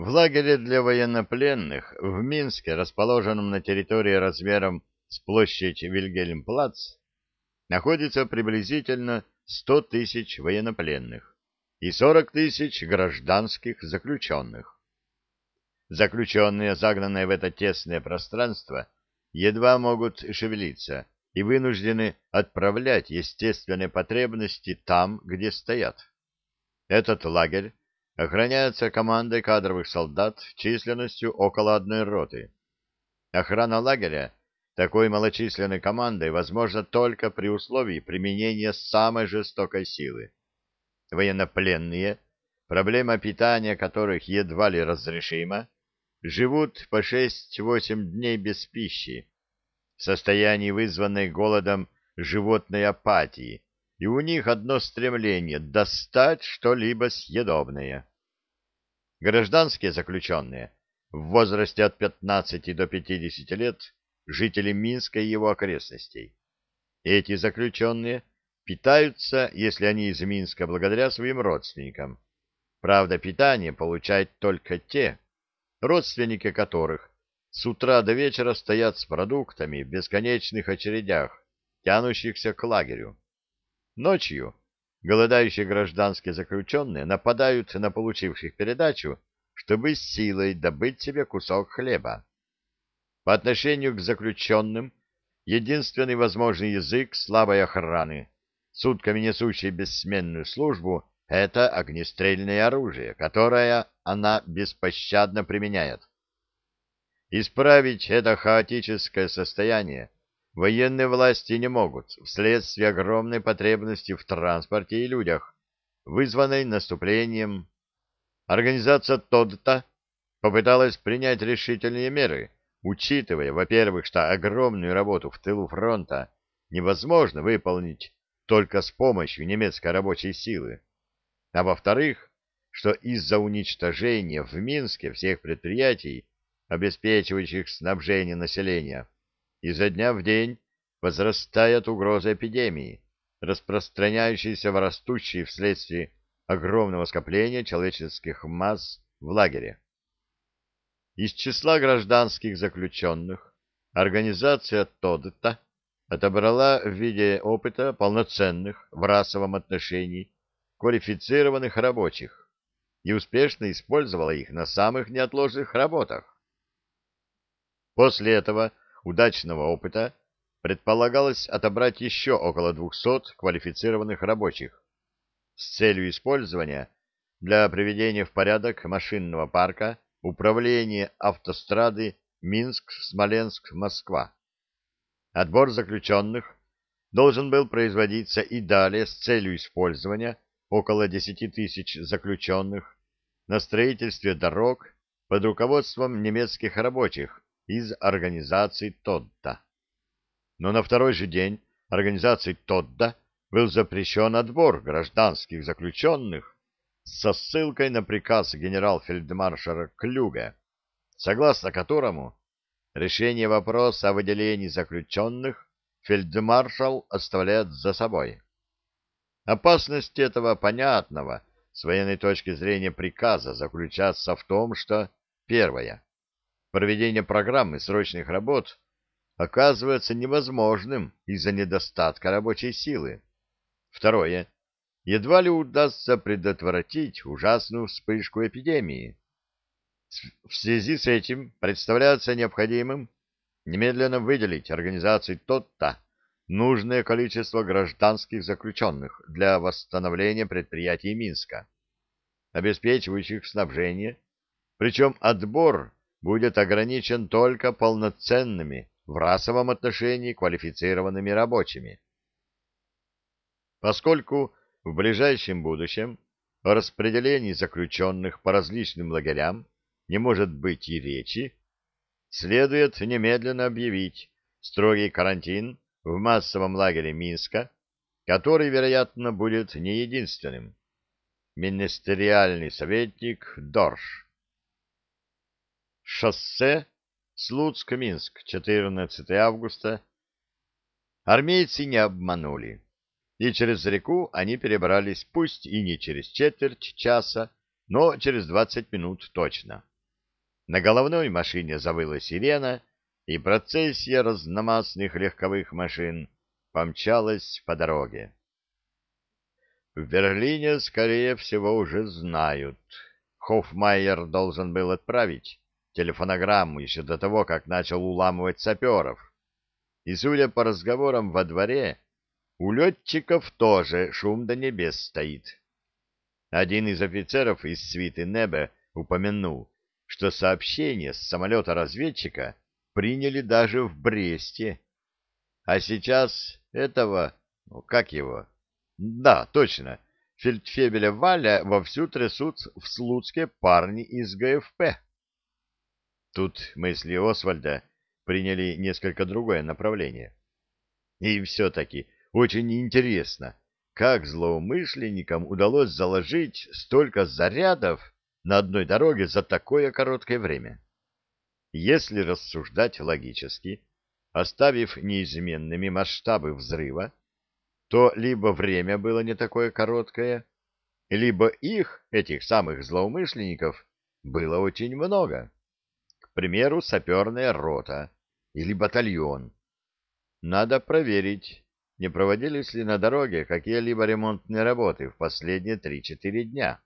В лагере для военнопленных в Минске, расположенном на территории размером с площадь Вильгельмплац, находится приблизительно 100 тысяч военнопленных и 40 тысяч гражданских заключенных. Заключенные, загнанные в это тесное пространство, едва могут шевелиться и вынуждены отправлять естественные потребности там, где стоят. Этот лагерь охраняется командой кадровых солдат численностью около одной роты. Охрана лагеря такой малочисленной командой возможна только при условии применения самой жестокой силы. Военнопленные, проблема питания которых едва ли разрешима, живут по 6-8 дней без пищи, в состоянии вызванной голодом животной апатии, и у них одно стремление — достать что-либо съедобное. Гражданские заключенные в возрасте от 15 до 50 лет — жители Минска и его окрестностей. Эти заключенные питаются, если они из Минска, благодаря своим родственникам. Правда, питание получают только те, родственники которых с утра до вечера стоят с продуктами в бесконечных очередях, тянущихся к лагерю. Ночью голодающие гражданские заключенные нападают на получивших передачу, чтобы с силой добыть себе кусок хлеба. По отношению к заключенным единственный возможный язык слабой охраны, сутками несущей бессменную службу, это огнестрельное оружие, которое она беспощадно применяет. Исправить это хаотическое состояние военные власти не могут вследствие огромной потребности в транспорте и людях, вызванной наступлением. Организация ТОДТа попыталась принять решительные меры, учитывая, во-первых, что огромную работу в тылу фронта невозможно выполнить только с помощью немецкой рабочей силы, а во-вторых, что из-за уничтожения в Минске всех предприятий, обеспечивающих снабжение населения, изо дня в день возрастает угроза эпидемии, распространяющейся в растущей вследствие огромного скопления человеческих масс в лагере. Из числа гражданских заключенных организация ТОДТа отобрала в виде опыта полноценных в расовом отношении квалифицированных рабочих и успешно использовала их на самых неотложных работах. После этого удачного опыта предполагалось отобрать еще около 200 квалифицированных рабочих с целью использования для приведения в порядок машинного парка управления автострады Минск-Смоленск-Москва. Отбор заключенных должен был производиться и далее с целью использования около 10 тысяч заключенных на строительстве дорог под руководством немецких рабочих из организации ТОДДА. Но на второй же день организации ТОДДА был запрещен отбор гражданских заключенных со ссылкой на приказ генерал-фельдмаршала Клюга, согласно которому решение вопроса о выделении заключенных фельдмаршал оставляет за собой. Опасность этого понятного с военной точки зрения приказа заключается в том, что, первое, проведение программы срочных работ оказывается невозможным из-за недостатка рабочей силы. Второе, едва ли удастся предотвратить ужасную вспышку эпидемии. В связи с этим представляется необходимым немедленно выделить организации ТОТТА нужное количество гражданских заключенных для восстановления предприятий Минска, обеспечивающих снабжение, причем отбор будет ограничен только полноценными в расовом отношении квалифицированными рабочими. Поскольку в ближайшем будущем о распределении заключенных по различным лагерям не может быть и речи, следует немедленно объявить строгий карантин в массовом лагере Минска, который, вероятно, будет не единственным. Министериальный советник Дорш. Шоссе Слуцк-Минск, 14 августа. Армейцы не обманули, и через реку они перебрались пусть и не через четверть часа, но через двадцать минут точно. На головной машине завыла сирена, и процессия разномастных легковых машин помчалась по дороге. В Берлине, скорее всего, уже знают. Хоффмайер должен был отправить телефонограмму еще до того, как начал уламывать саперов. И, судя по разговорам во дворе, у летчиков тоже шум до небес стоит. Один из офицеров из свиты Небе упомянул, что сообщение с самолета-разведчика приняли даже в Бресте. А сейчас этого, ну как его? Да, точно, фельдфебеля Валя вовсю трясут в Слуцке парни из ГФП. Тут мысли Освальда приняли несколько другое направление. И все-таки очень интересно, как злоумышленникам удалось заложить столько зарядов на одной дороге за такое короткое время. Если рассуждать логически, оставив неизменными масштабы взрыва, то либо время было не такое короткое, либо их, этих самых злоумышленников, было очень много. К примеру, саперная рота или батальон. Надо проверить, не проводились ли на дороге какие-либо ремонтные работы в последние три-четыре дня.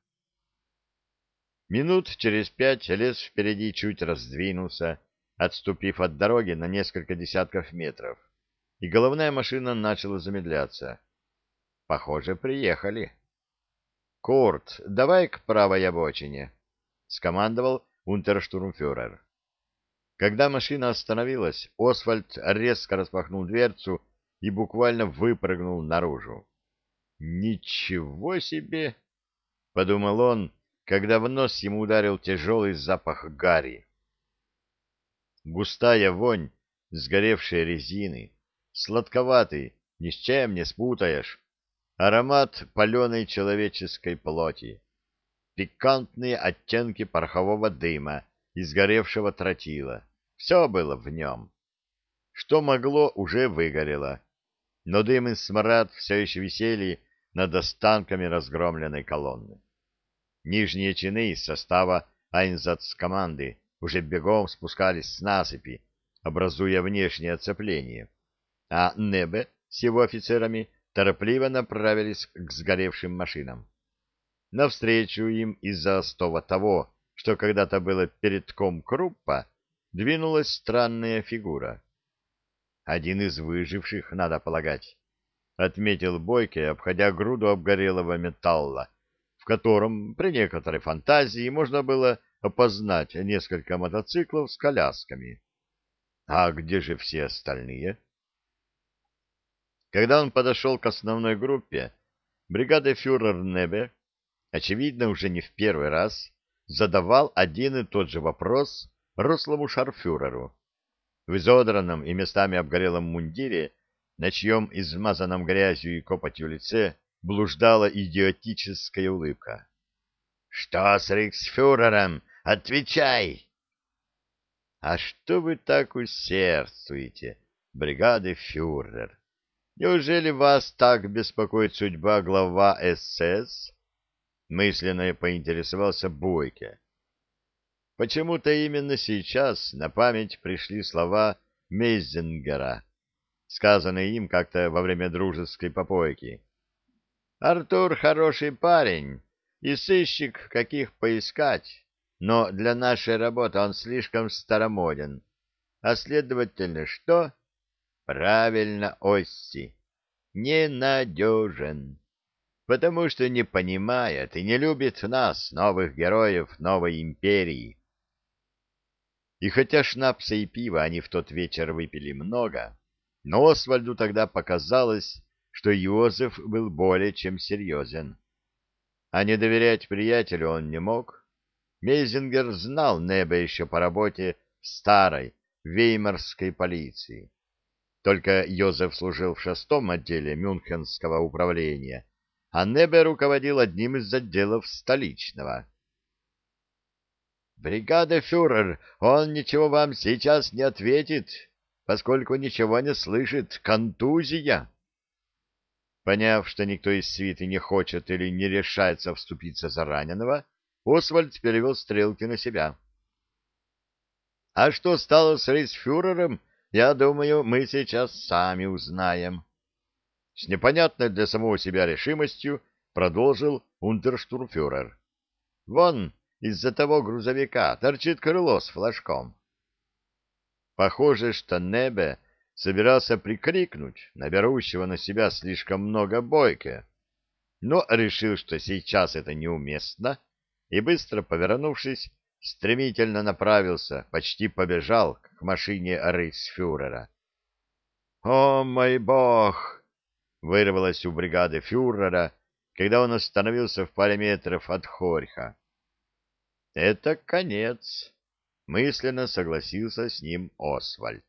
Минут через пять лес впереди чуть раздвинулся, отступив от дороги на несколько десятков метров, и головная машина начала замедляться. Похоже, приехали. «Курт, давай к правой обочине», — скомандовал унтерштурмфюрер. Когда машина остановилась, Освальд резко распахнул дверцу и буквально выпрыгнул наружу. «Ничего себе!» — подумал он, когда в нос ему ударил тяжелый запах гари. Густая вонь сгоревшей резины, сладковатый, ни с чем не спутаешь, аромат паленой человеческой плоти, пикантные оттенки порохового дыма и сгоревшего тротила. Все было в нем. Что могло, уже выгорело, но дым и смрад все еще висели над останками разгромленной колонны. Нижние чины из состава Айнзац-команды уже бегом спускались с насыпи, образуя внешнее оцепление, а Небе с его офицерами торопливо направились к сгоревшим машинам. Навстречу им из-за остова того, что когда-то было передком Круппа, двинулась странная фигура. Один из выживших, надо полагать, — отметил Бойке, обходя груду обгорелого металла, в котором при некоторой фантазии можно было опознать несколько мотоциклов с колясками. А где же все остальные? Когда он подошел к основной группе, бригада фюрер Небе, очевидно, уже не в первый раз, задавал один и тот же вопрос рослому шарфюреру. В изодранном и местами обгорелом мундире, на чьем измазанном грязью и копотью лице блуждала идиотическая улыбка. — Что с рейхсфюрером? Отвечай! — А что вы так усердствуете, бригады фюрер? Неужели вас так беспокоит судьба глава СС? Мысленно поинтересовался Бойке. Почему-то именно сейчас на память пришли слова Мейзенгера, сказанные им как-то во время дружеской попойки. Артур хороший парень и сыщик, каких поискать, но для нашей работы он слишком старомоден. А следовательно, что? Правильно, Осси. Ненадежен. Потому что не понимает и не любит нас, новых героев новой империи. И хотя шнапса и пива они в тот вечер выпили много, но Освальду тогда показалось, что Йозеф был более чем серьезен. А не доверять приятелю он не мог. Мейзингер знал Неба еще по работе в старой веймарской полиции. Только Йозеф служил в шестом отделе Мюнхенского управления, а Небе руководил одним из отделов столичного. «Бригада фюрер, он ничего вам сейчас не ответит, поскольку ничего не слышит. Контузия!» Поняв, что никто из свиты не хочет или не решается вступиться за раненого, Освальд перевел стрелки на себя. А что стало с рейсфюрером, я думаю, мы сейчас сами узнаем. С непонятной для самого себя решимостью продолжил унтерштурмфюрер. Вон, из-за того грузовика торчит крыло с флажком. Похоже, что Небе собирался прикрикнуть на берущего на себя слишком много бойке, но решил, что сейчас это неуместно, и, быстро повернувшись, стремительно направился, почти побежал к машине рейхсфюрера. «О, мой бог!» — вырвалось у бригады фюрера, когда он остановился в паре метров от Хорьха. «Это конец», — мысленно согласился с ним Освальд.